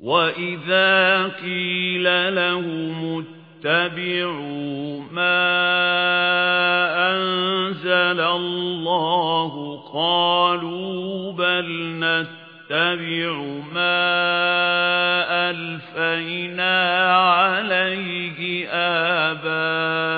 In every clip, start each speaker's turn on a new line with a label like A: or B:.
A: وَإِذَا قِيلَ لَهُمُ اتَّبِعُوا مَا أَنزَلَ اللَّهُ قَالُوا بَلْ نَتَّبِعُ مَا أَلْفَيْنَا عَلَيْهِ آبَاءَنَا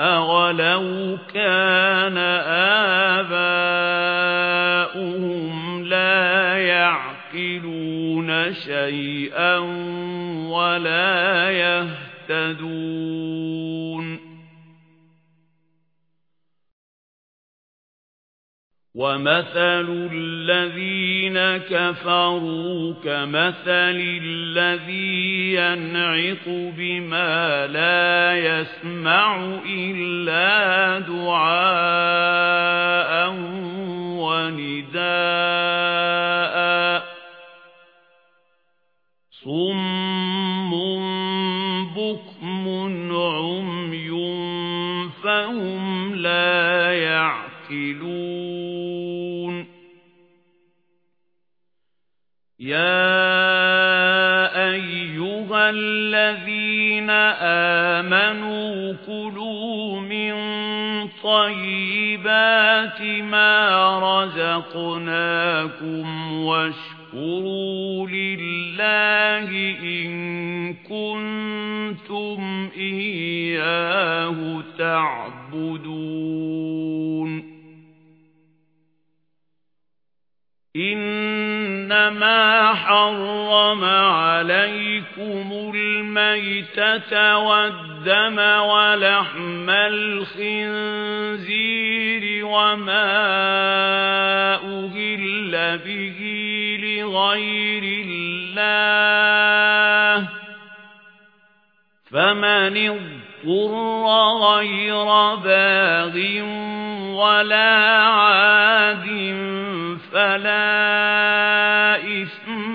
A: أَوَلَوْ كَانَ آبَاؤُهُمْ لَا يَعْقِلُونَ شَيْئًا وَلَا يَهْتَدُونَ وَمَثَلُ الَّذِينَ كَفَرُوا كَمَثَلِ الَّذِي يَنْعِقُ بِمَا لَا يَسْمَعُ إِلَّا دُعَاءً يَا أَيُّهَا الَّذِينَ آمَنُوا كُلُوا مِن طَيِّبَاتِ مَا رَزَقْنَاكُمْ وَاشْكُرُوا لِلَّهِ إِن كُنتُمْ إِيَّاهُ تَعْبُدُونَ إِنَّمَا حَرَّمَ عَلَيْكُمُ الْمَيْتَةَ وَالدَّمَ وَلَحْمَ الْخِنزِيرِ وَمَا أُهِلَّ بِهِ لِغَيْرِ اللَّهِ فَمَنِ اضْطُرَّ غَيْرَ بَاغٍ وَلَا عَادٍ فَلَا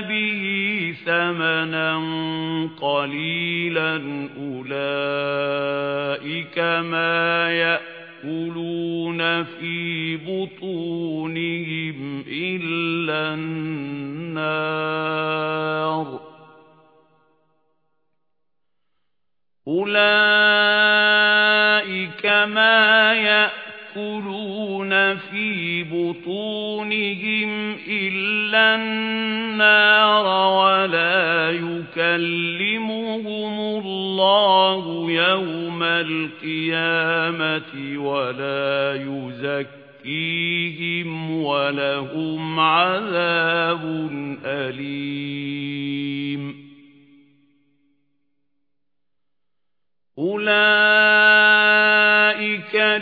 A: بِهِ ثَمَنًا قَلِيلًا أُولَئِكَ مَا يَأْكُلُونَ فِي بُطُونِهِمْ إِلَّا النَّارَ أُولَئِكَ مَا يَأْكُلُونَ فِي بُطُونِهِمْ إِلَّا النَّارَ وَلَا يُكَلِّمُهُمُ اللَّهُ يَوْمَ الْقِيَامَةِ وَلَا يُزَكِّيهِمْ وَلَهُمْ عَذَابٌ أَلِيمٌ. أُولَئِكَ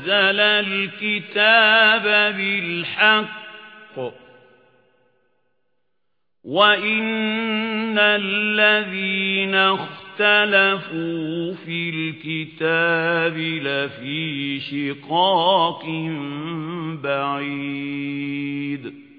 A: نَزَّلَ الْكِتَابَ بِالْحَقِّ. وَإِنَّ الَّذِينَ اخْتَلَفُوا فِي الْكِتَابِ لَفِي شِقَاقٍ بَعِيدٍ.